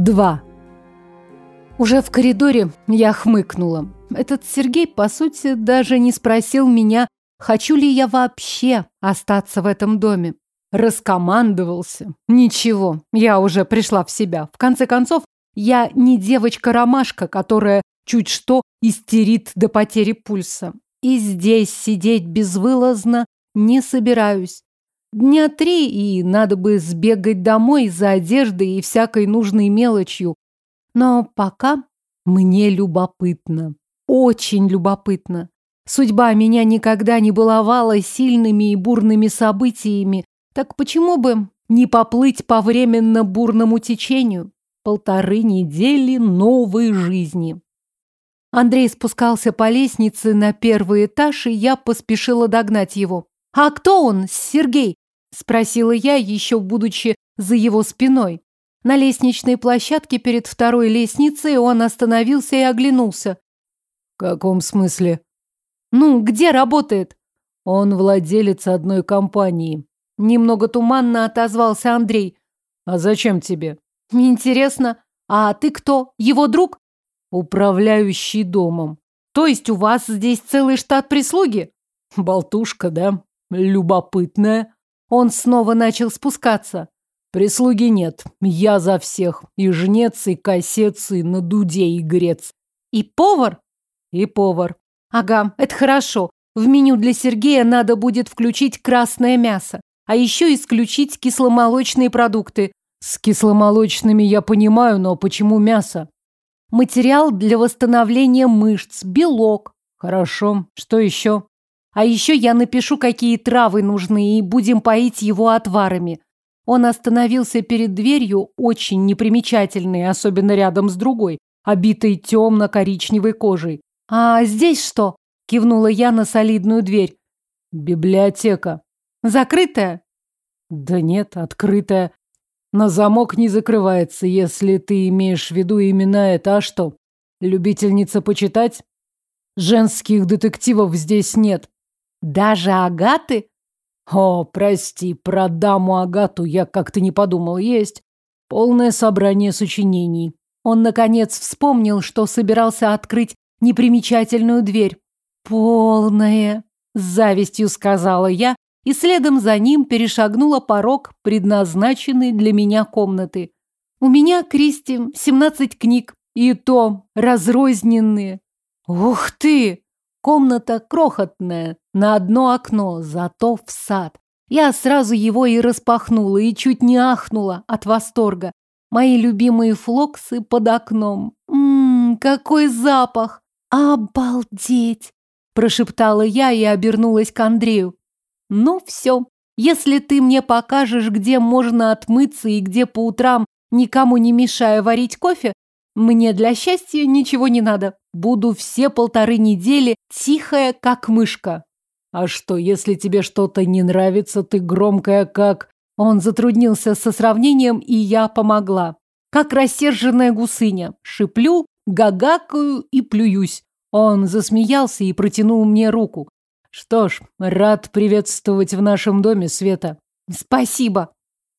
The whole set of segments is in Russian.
2. Уже в коридоре я хмыкнула. Этот Сергей, по сути, даже не спросил меня, хочу ли я вообще остаться в этом доме. Раскомандовался. Ничего, я уже пришла в себя. В конце концов, я не девочка-ромашка, которая чуть что истерит до потери пульса. И здесь сидеть безвылазно не собираюсь. Дня три, и надо бы сбегать домой за одеждой и всякой нужной мелочью. Но пока мне любопытно. Очень любопытно. Судьба меня никогда не баловала сильными и бурными событиями. Так почему бы не поплыть по временно бурному течению? Полторы недели новой жизни. Андрей спускался по лестнице на первый этаж, и я поспешила догнать его. «А кто он, Сергей?» Спросила я, еще будучи за его спиной. На лестничной площадке перед второй лестницей он остановился и оглянулся. В каком смысле? Ну, где работает? Он владелец одной компании. Немного туманно отозвался Андрей. А зачем тебе? Интересно. А ты кто? Его друг? Управляющий домом. То есть у вас здесь целый штат прислуги? Болтушка, да? Любопытная. Он снова начал спускаться. Прислуги нет. Я за всех. И жнец, и косец, и на дуде, и грец. И повар? И повар. Ага, это хорошо. В меню для Сергея надо будет включить красное мясо. А еще исключить кисломолочные продукты. С кисломолочными я понимаю, но почему мясо? Материал для восстановления мышц, белок. Хорошо. Что еще? А еще я напишу, какие травы нужны, и будем поить его отварами. Он остановился перед дверью, очень непримечательной, особенно рядом с другой, обитой темно-коричневой кожей. «А здесь что?» – кивнула я на солидную дверь. «Библиотека». «Закрытая?» «Да нет, открытая. На замок не закрывается, если ты имеешь в виду именно это. А что, любительница почитать? Женских детективов здесь нет. Даже Агаты? О, прости, про даму Агату я как-то не подумал. Есть полное собрание сочинений. Он, наконец, вспомнил, что собирался открыть непримечательную дверь. «Полное!» — с завистью сказала я, и следом за ним перешагнула порог, предназначенный для меня комнаты. У меня, Кристи, семнадцать книг, и то разрозненные. Ух ты! Комната крохотная, на одно окно, зато в сад. Я сразу его и распахнула, и чуть не ахнула от восторга. Мои любимые флоксы под окном. Ммм, какой запах! Обалдеть! Прошептала я и обернулась к Андрею. Ну все, если ты мне покажешь, где можно отмыться и где по утрам, никому не мешая варить кофе, мне для счастья ничего не надо. Буду все полторы недели тихая, как мышка. А что, если тебе что-то не нравится, ты громкая, как... Он затруднился со сравнением, и я помогла. Как рассерженная гусыня. Шиплю, гагакаю и плююсь. Он засмеялся и протянул мне руку. Что ж, рад приветствовать в нашем доме, Света. Спасибо.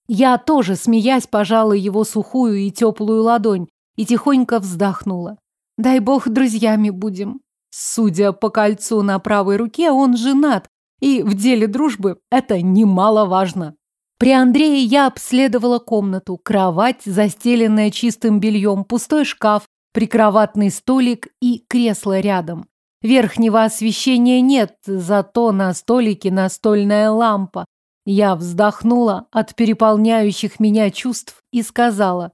Я тоже, смеясь, пожала его сухую и теплую ладонь и тихонько вздохнула. Дай бог, друзьями будем. Судя по кольцу на правой руке, он женат, и в деле дружбы это немаловажно. При Андрее я обследовала комнату. Кровать, застеленная чистым бельем, пустой шкаф, прикроватный столик и кресло рядом. Верхнего освещения нет, зато на столике настольная лампа. Я вздохнула от переполняющих меня чувств и сказала.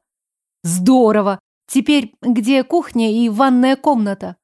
Здорово! Теперь где кухня и ванная комната?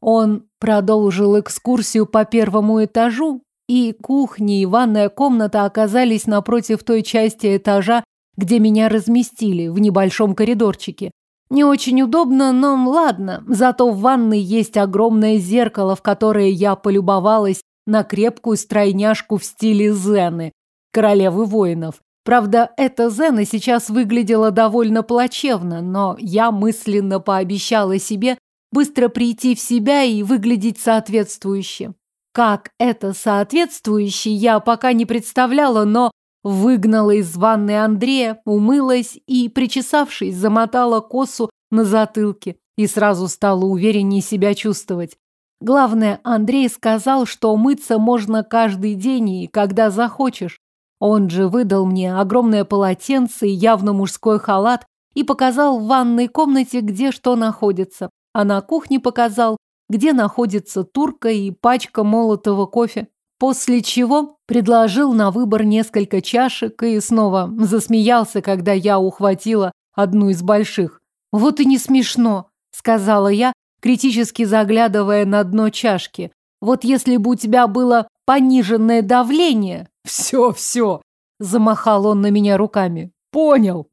Он продолжил экскурсию по первому этажу, и кухня и ванная комната оказались напротив той части этажа, где меня разместили, в небольшом коридорчике. Не очень удобно, но ладно. Зато в ванной есть огромное зеркало, в которое я полюбовалась на крепкую стройняшку в стиле Зены, королевы воинов. Правда, эта Зена сейчас выглядела довольно плачевно, но я мысленно пообещала себе быстро прийти в себя и выглядеть соответствующе. Как это соответствующе, я пока не представляла, но выгнала из ванной Андрея, умылась и, причесавшись, замотала косу на затылке и сразу стала увереннее себя чувствовать. Главное, Андрей сказал, что мыться можно каждый день и когда захочешь. Он же выдал мне огромное полотенце и явно мужской халат и показал в ванной комнате, где что находится. А на кухне показал, где находится турка и пачка молотого кофе. После чего предложил на выбор несколько чашек и снова засмеялся, когда я ухватила одну из больших. «Вот и не смешно», — сказала я, критически заглядывая на дно чашки. «Вот если бы у тебя было пониженное давление...» «Все, все!» — замахал он на меня руками. «Понял!»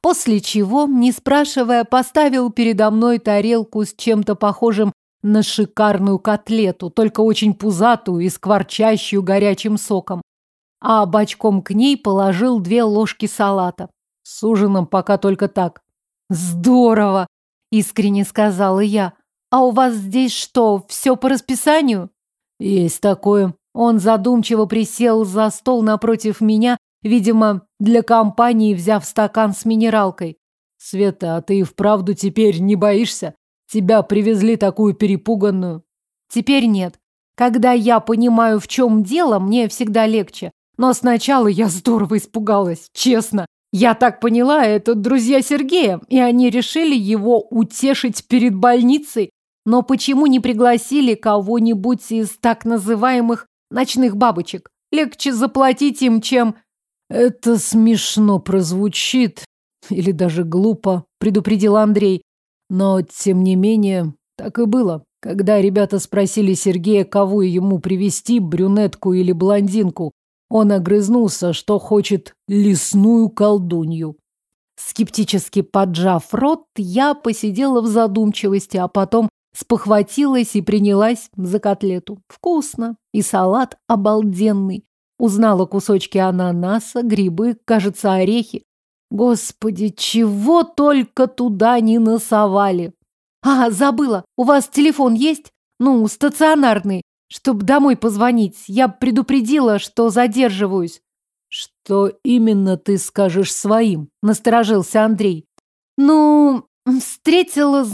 После чего, не спрашивая, поставил передо мной тарелку с чем-то похожим на шикарную котлету, только очень пузатую и скворчащую горячим соком. А бочком к ней положил две ложки салата. С ужином пока только так. «Здорово!» – искренне сказала я. «А у вас здесь что, все по расписанию?» «Есть такое». Он задумчиво присел за стол напротив меня, видимо, для компании взяв стакан с минералкой. «Света, а ты и вправду теперь не боишься? Тебя привезли такую перепуганную. Теперь нет. Когда я понимаю, в чем дело, мне всегда легче. Но сначала я здорово испугалась, честно. Я так поняла, это друзья Сергея, и они решили его утешить перед больницей. Но почему не пригласили кого-нибудь из так называемых ночных бабочек? Легче заплатить им, чем... Это смешно прозвучит, или даже глупо, предупредил Андрей. Но, тем не менее, так и было. Когда ребята спросили Сергея, кого ему привести, брюнетку или блондинку, он огрызнулся, что хочет лесную колдунью. Скептически поджав рот, я посидела в задумчивости, а потом спохватилась и принялась за котлету. Вкусно. И салат обалденный. Узнала кусочки ананаса, грибы, кажется, орехи. Господи, чего только туда не насовали. А, забыла, у вас телефон есть? Ну, стационарный, чтобы домой позвонить. Я предупредила, что задерживаюсь. Что именно ты скажешь своим? Насторожился Андрей. Ну, встретила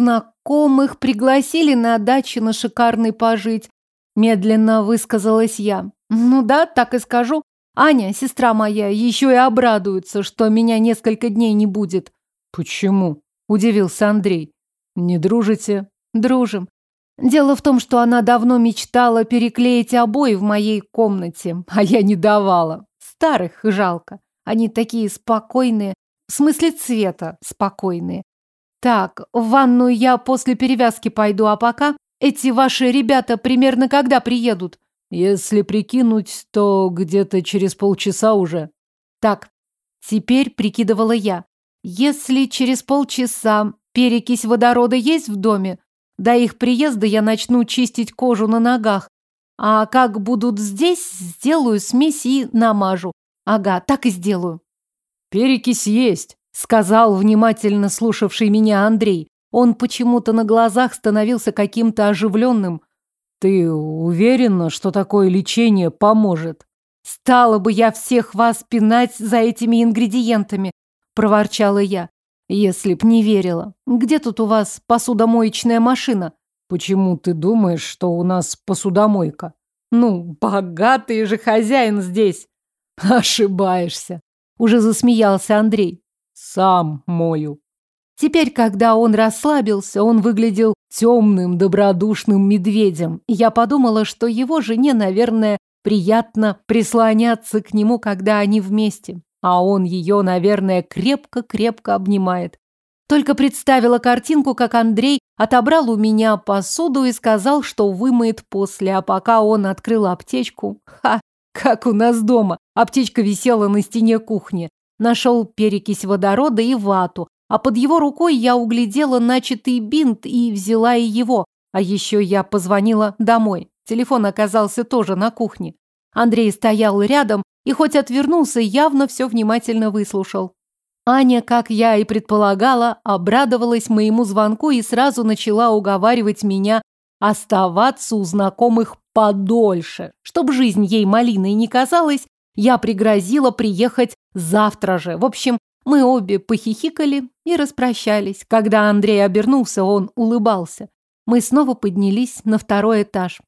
знакомых, пригласили на даче на шикарный пожить. Медленно высказалась я. Ну да, так и скажу. Аня, сестра моя, еще и обрадуется, что меня несколько дней не будет. Почему? Удивился Андрей. Не дружите? Дружим. Дело в том, что она давно мечтала переклеить обои в моей комнате, а я не давала. Старых жалко. Они такие спокойные. В смысле цвета спокойные. Так, в ванную я после перевязки пойду, а пока эти ваши ребята примерно когда приедут? Если прикинуть, то где-то через полчаса уже. Так, теперь прикидывала я. Если через полчаса перекись водорода есть в доме, до их приезда я начну чистить кожу на ногах. А как будут здесь, сделаю смесь и намажу. Ага, так и сделаю. Перекись есть, сказал внимательно слушавший меня Андрей. Он почему-то на глазах становился каким-то оживленным. Ты уверена, что такое лечение поможет? Стала бы я всех вас пинать за этими ингредиентами, проворчала я. Если б не верила. Где тут у вас посудомоечная машина? Почему ты думаешь, что у нас посудомойка? Ну, богатый же хозяин здесь. Ошибаешься. Уже засмеялся Андрей. Сам мою. Теперь, когда он расслабился, он выглядел темным, добродушным медведем. Я подумала, что его жене, наверное, приятно прислоняться к нему, когда они вместе. А он ее, наверное, крепко-крепко обнимает. Только представила картинку, как Андрей отобрал у меня посуду и сказал, что вымоет после, а пока он открыл аптечку. Ха, как у нас дома. Аптечка висела на стене кухни. Нашел перекись водорода и вату, а под его рукой я углядела начатый бинт и взяла и его. А еще я позвонила домой. Телефон оказался тоже на кухне. Андрей стоял рядом и хоть отвернулся, явно все внимательно выслушал. Аня, как я и предполагала, обрадовалась моему звонку и сразу начала уговаривать меня оставаться у знакомых подольше, чтобы жизнь ей малиной не казалась Я пригрозила приехать завтра же. В общем, мы обе похихикали и распрощались. Когда Андрей обернулся, он улыбался. Мы снова поднялись на второй этаж.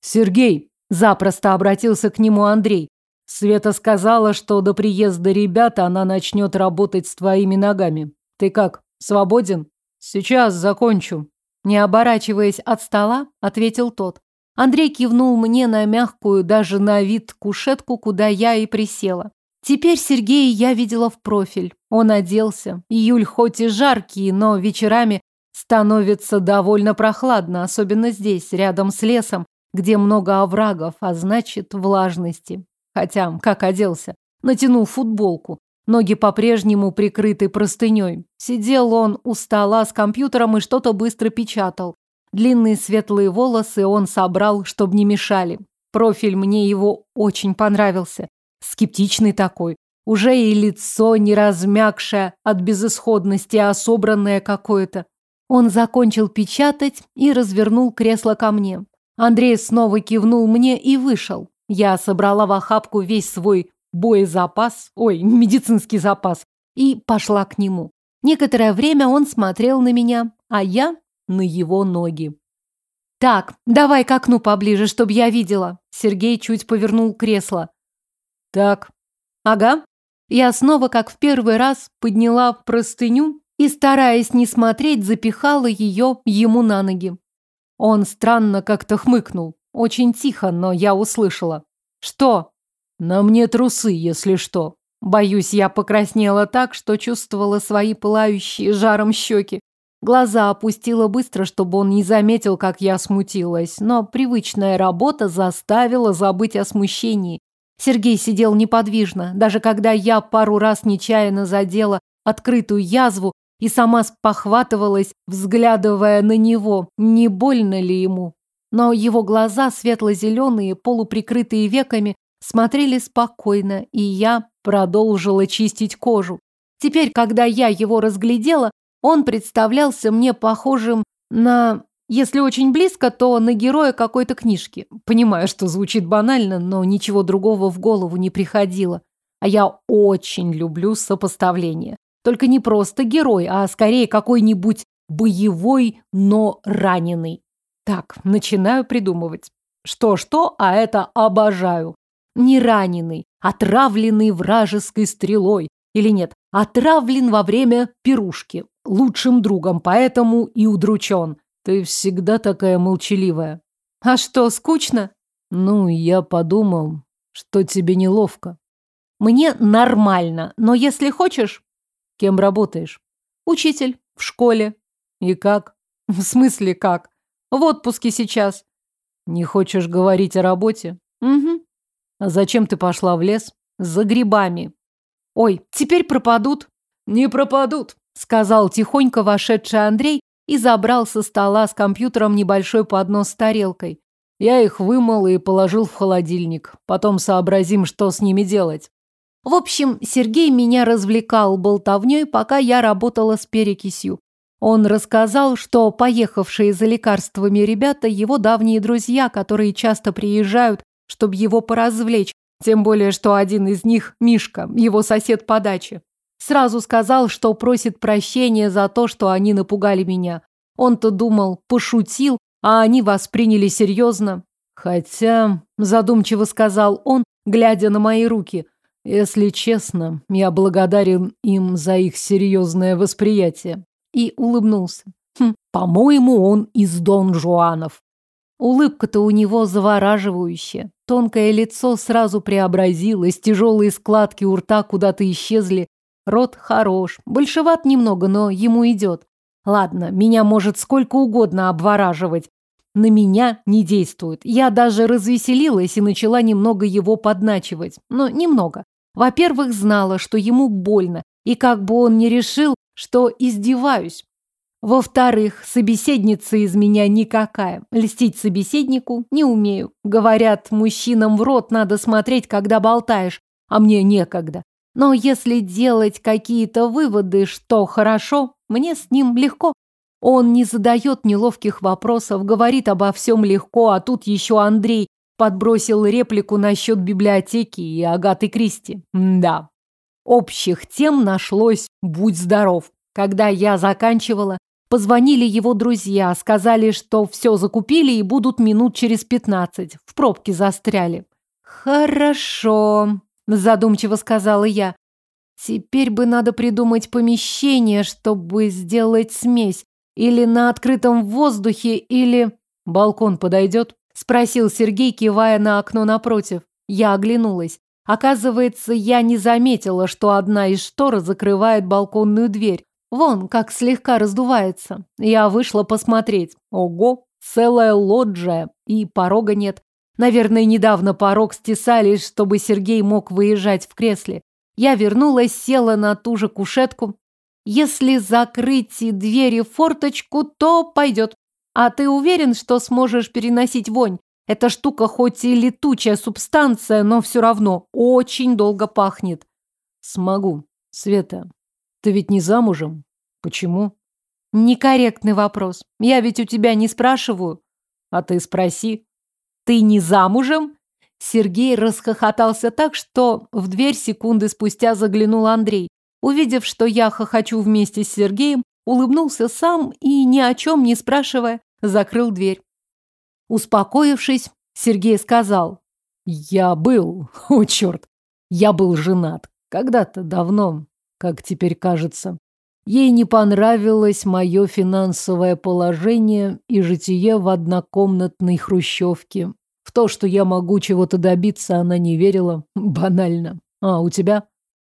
«Сергей!» – запросто обратился к нему Андрей. Света сказала, что до приезда ребят она начнет работать с твоими ногами. Ты как, свободен? Сейчас закончу. Не оборачиваясь от стола, ответил тот. Андрей кивнул мне на мягкую, даже на вид кушетку, куда я и присела. Теперь Сергея я видела в профиль. Он оделся. Июль хоть и жаркий, но вечерами становится довольно прохладно, особенно здесь, рядом с лесом, где много оврагов, а значит, влажности. Хотя, как оделся? Натянул футболку. Ноги по-прежнему прикрыты простыней. Сидел он у стола с компьютером и что-то быстро печатал. Длинные светлые волосы он собрал, чтобы не мешали. Профиль мне его очень понравился. Скептичный такой. Уже и лицо не размягшее от безысходности, а собранное какое-то. Он закончил печатать и развернул кресло ко мне. Андрей снова кивнул мне и вышел. Я собрала в охапку весь свой боезапас, ой, медицинский запас, и пошла к нему. Некоторое время он смотрел на меня, а я на его ноги. «Так, давай к окну поближе, чтобы я видела». Сергей чуть повернул кресло. «Так». «Ага». Я снова, как в первый раз, подняла простыню и, стараясь не смотреть, запихала ее ему на ноги. Он странно как-то хмыкнул. Очень тихо, но я услышала. Что? На мне трусы, если что. Боюсь, я покраснела так, что чувствовала свои пылающие жаром щеки. Глаза опустила быстро, чтобы он не заметил, как я смутилась, но привычная работа заставила забыть о смущении. Сергей сидел неподвижно, даже когда я пару раз нечаянно задела открытую язву и сама спохватывалась, взглядывая на него, не больно ли ему. Но его глаза, светло-зеленые, полуприкрытые веками, смотрели спокойно, и я продолжила чистить кожу. Теперь, когда я его разглядела, он представлялся мне похожим на... Если очень близко, то на героя какой-то книжки. Понимаю, что звучит банально, но ничего другого в голову не приходило. А я очень люблю сопоставление. Только не просто герой, а скорее какой-нибудь боевой, но раненый. Так, начинаю придумывать. Что-что, а это обожаю. Не раненый, отравленный вражеской стрелой. Или нет, отравлен во время пирушки. Лучшим другом, поэтому и удручен. Ты всегда такая молчаливая. А что, скучно? Ну, я подумал, что тебе неловко. Мне нормально, но если хочешь... Кем работаешь? Учитель. В школе. И как? В смысле как? В отпуске сейчас. Не хочешь говорить о работе? Угу. А зачем ты пошла в лес? За грибами. Ой, теперь пропадут. Не пропадут, сказал тихонько вошедший Андрей и забрал со стола с компьютером небольшой поднос с тарелкой. Я их вымыл и положил в холодильник. Потом сообразим, что с ними делать. В общем, Сергей меня развлекал болтовней, пока я работала с перекисью. Он рассказал, что поехавшие за лекарствами ребята его давние друзья, которые часто приезжают, чтобы его поразвлечь, тем более, что один из них – Мишка, его сосед по даче. Сразу сказал, что просит прощения за то, что они напугали меня. Он-то думал, пошутил, а они восприняли серьезно. Хотя, задумчиво сказал он, глядя на мои руки, если честно, я благодарен им за их серьезное восприятие и улыбнулся. Хм, по-моему, он из Дон Жуанов. Улыбка-то у него завораживающая. Тонкое лицо сразу преобразилось, тяжелые складки у рта куда-то исчезли. Рот хорош, большеват немного, но ему идет. Ладно, меня может сколько угодно обвораживать. На меня не действует. Я даже развеселилась и начала немного его подначивать. Но немного. Во-первых, знала, что ему больно, и как бы он ни решил, что издеваюсь. Во-вторых, собеседница из меня никакая. Льстить собеседнику не умею. Говорят, мужчинам в рот надо смотреть, когда болтаешь, а мне некогда. Но если делать какие-то выводы, что хорошо, мне с ним легко. Он не задает неловких вопросов, говорит обо всем легко, а тут еще Андрей подбросил реплику насчет библиотеки и Агаты Кристи. да, общих тем нашлось «Будь здоров». Когда я заканчивала, позвонили его друзья, сказали, что все закупили и будут минут через пятнадцать. В пробке застряли. «Хорошо», – задумчиво сказала я. «Теперь бы надо придумать помещение, чтобы сделать смесь. Или на открытом воздухе, или...» «Балкон подойдет?» – спросил Сергей, кивая на окно напротив. Я оглянулась. Оказывается, я не заметила, что одна из штор закрывает балконную дверь. Вон, как слегка раздувается. Я вышла посмотреть. Ого, целая лоджия, и порога нет. Наверное, недавно порог стесали, чтобы Сергей мог выезжать в кресле. Я вернулась, села на ту же кушетку. Если закрыть двери форточку, то пойдет. А ты уверен, что сможешь переносить вонь? Эта штука хоть и летучая субстанция, но все равно очень долго пахнет. Смогу. Света, ты ведь не замужем? Почему? Некорректный вопрос. Я ведь у тебя не спрашиваю. А ты спроси. Ты не замужем? Сергей расхохотался так, что в дверь секунды спустя заглянул Андрей. Увидев, что я хохочу вместе с Сергеем, улыбнулся сам и, ни о чем не спрашивая, закрыл дверь. Успокоившись, Сергей сказал. «Я был, о черт, я был женат. Когда-то давно, как теперь кажется. Ей не понравилось мое финансовое положение и житие в однокомнатной хрущевке. В то, что я могу чего-то добиться, она не верила. Банально. А у тебя?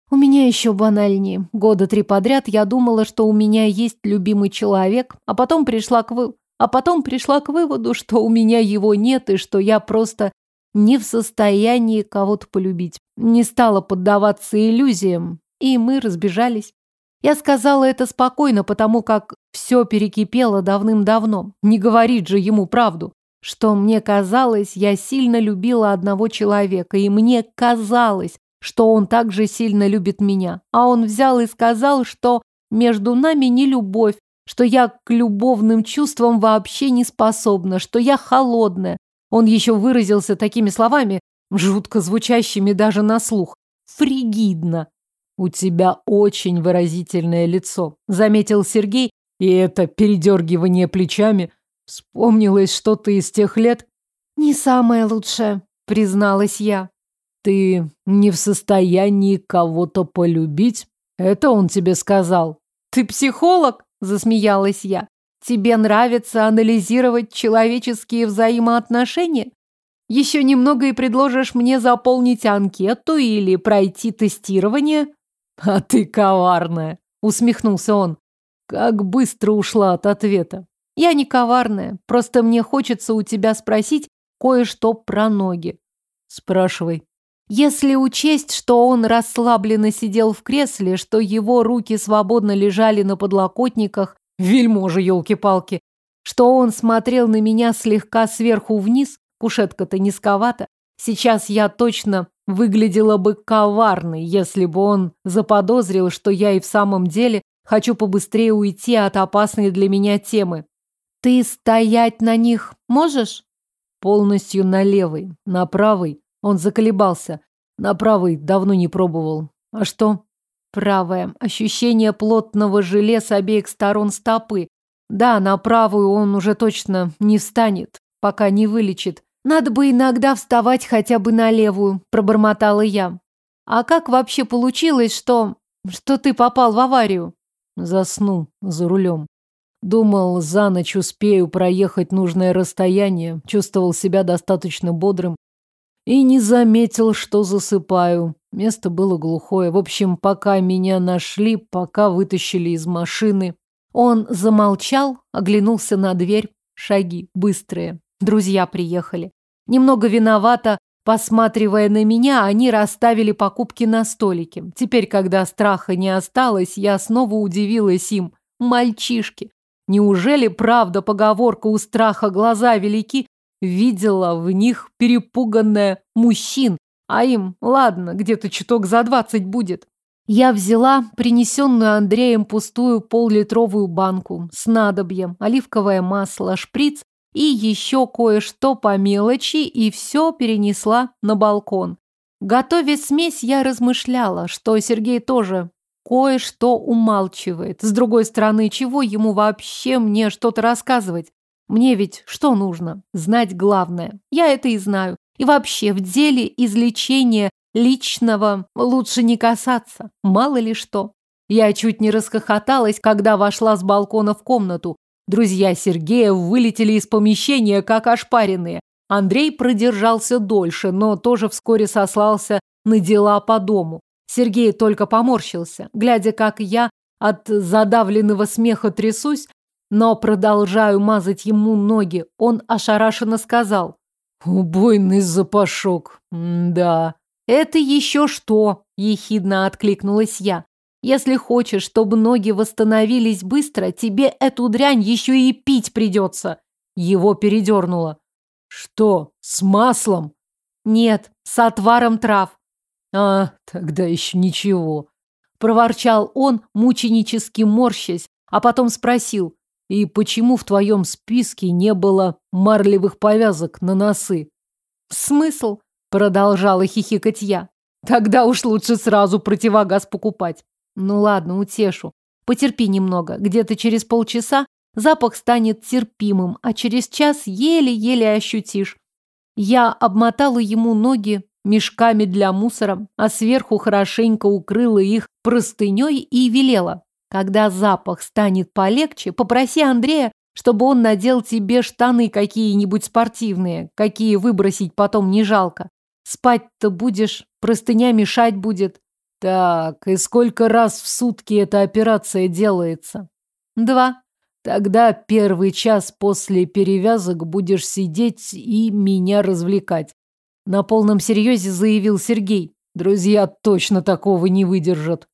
У меня еще банальнее. Года три подряд я думала, что у меня есть любимый человек, а потом пришла к вы... а потом пришла к выводу, что у меня его нет и что я просто не в состоянии кого-то полюбить. Не стала поддаваться иллюзиям, и мы разбежались. Я сказала это спокойно, потому как все перекипело давным-давно. Не говорит же ему правду. Что мне казалось, я сильно любила одного человека, и мне казалось, что он также сильно любит меня. А он взял и сказал, что между нами не любовь, что я к любовным чувствам вообще не способна, что я холодная. Он еще выразился такими словами, жутко звучащими даже на слух. Фригидно. «У тебя очень выразительное лицо», — заметил Сергей, и это передергивание плечами. Вспомнилось что-то из тех лет. «Не самое лучшее», — призналась я. «Ты не в состоянии кого-то полюбить?» Это он тебе сказал. «Ты психолог?» – засмеялась я. «Тебе нравится анализировать человеческие взаимоотношения? Еще немного и предложишь мне заполнить анкету или пройти тестирование?» «А ты коварная!» — усмехнулся он. Как быстро ушла от ответа. «Я не коварная, просто мне хочется у тебя спросить кое-что про ноги». «Спрашивай». Если учесть, что он расслабленно сидел в кресле, что его руки свободно лежали на подлокотниках, вельможи, елки-палки, что он смотрел на меня слегка сверху вниз, кушетка-то низковата, сейчас я точно выглядела бы коварной, если бы он заподозрил, что я и в самом деле хочу побыстрее уйти от опасной для меня темы. Ты стоять на них можешь? Полностью на левой, на правой. Он заколебался. На правой давно не пробовал. А что? Правая. Ощущение плотного желе с обеих сторон стопы. Да, на правую он уже точно не встанет, пока не вылечит. Надо бы иногда вставать хотя бы на левую, пробормотала я. А как вообще получилось, что... что ты попал в аварию? Заснул за рулем. Думал, за ночь успею проехать нужное расстояние, чувствовал себя достаточно бодрым и не заметил, что засыпаю. Место было глухое. В общем, пока меня нашли, пока вытащили из машины. Он замолчал, оглянулся на дверь. Шаги быстрые. Друзья приехали. Немного виновата, посматривая на меня, они расставили покупки на столике. Теперь, когда страха не осталось, я снова удивилась им. Мальчишки. Неужели правда поговорка у страха глаза велики? Видела в них перепуганная мужчин, а им, ладно, где-то чуток за двадцать будет. Я взяла принесенную Андреем пустую поллитровую банку с надобьем, оливковое масло, шприц и еще кое-что по мелочи, и все перенесла на балкон. Готовя смесь, я размышляла, что Сергей тоже кое-что умалчивает. С другой стороны, чего ему вообще мне что-то рассказывать? Мне ведь что нужно? Знать главное. Я это и знаю. И вообще, в деле излечения личного лучше не касаться. Мало ли что. Я чуть не расхохоталась, когда вошла с балкона в комнату. Друзья Сергея вылетели из помещения, как ошпаренные. Андрей продержался дольше, но тоже вскоре сослался на дела по дому. Сергей только поморщился, глядя, как я от задавленного смеха трясусь, но продолжаю мазать ему ноги. Он ошарашенно сказал. «Убойный запашок, да». «Это еще что?» – ехидно откликнулась я. «Если хочешь, чтобы ноги восстановились быстро, тебе эту дрянь еще и пить придется». Его передернуло. «Что, с маслом?» «Нет, с отваром трав». «А, тогда еще ничего», – проворчал он, мученически морщась, а потом спросил. И почему в твоем списке не было марлевых повязок на носы? Смысл? Продолжала хихикать я. Тогда уж лучше сразу противогаз покупать. Ну ладно, утешу. Потерпи немного. Где-то через полчаса запах станет терпимым, а через час еле-еле ощутишь. Я обмотала ему ноги мешками для мусора, а сверху хорошенько укрыла их простыней и велела. Когда запах станет полегче, попроси Андрея, чтобы он надел тебе штаны какие-нибудь спортивные, какие выбросить потом не жалко. Спать-то будешь, простыня мешать будет. Так, и сколько раз в сутки эта операция делается? Два. Тогда первый час после перевязок будешь сидеть и меня развлекать. На полном серьезе заявил Сергей. Друзья точно такого не выдержат.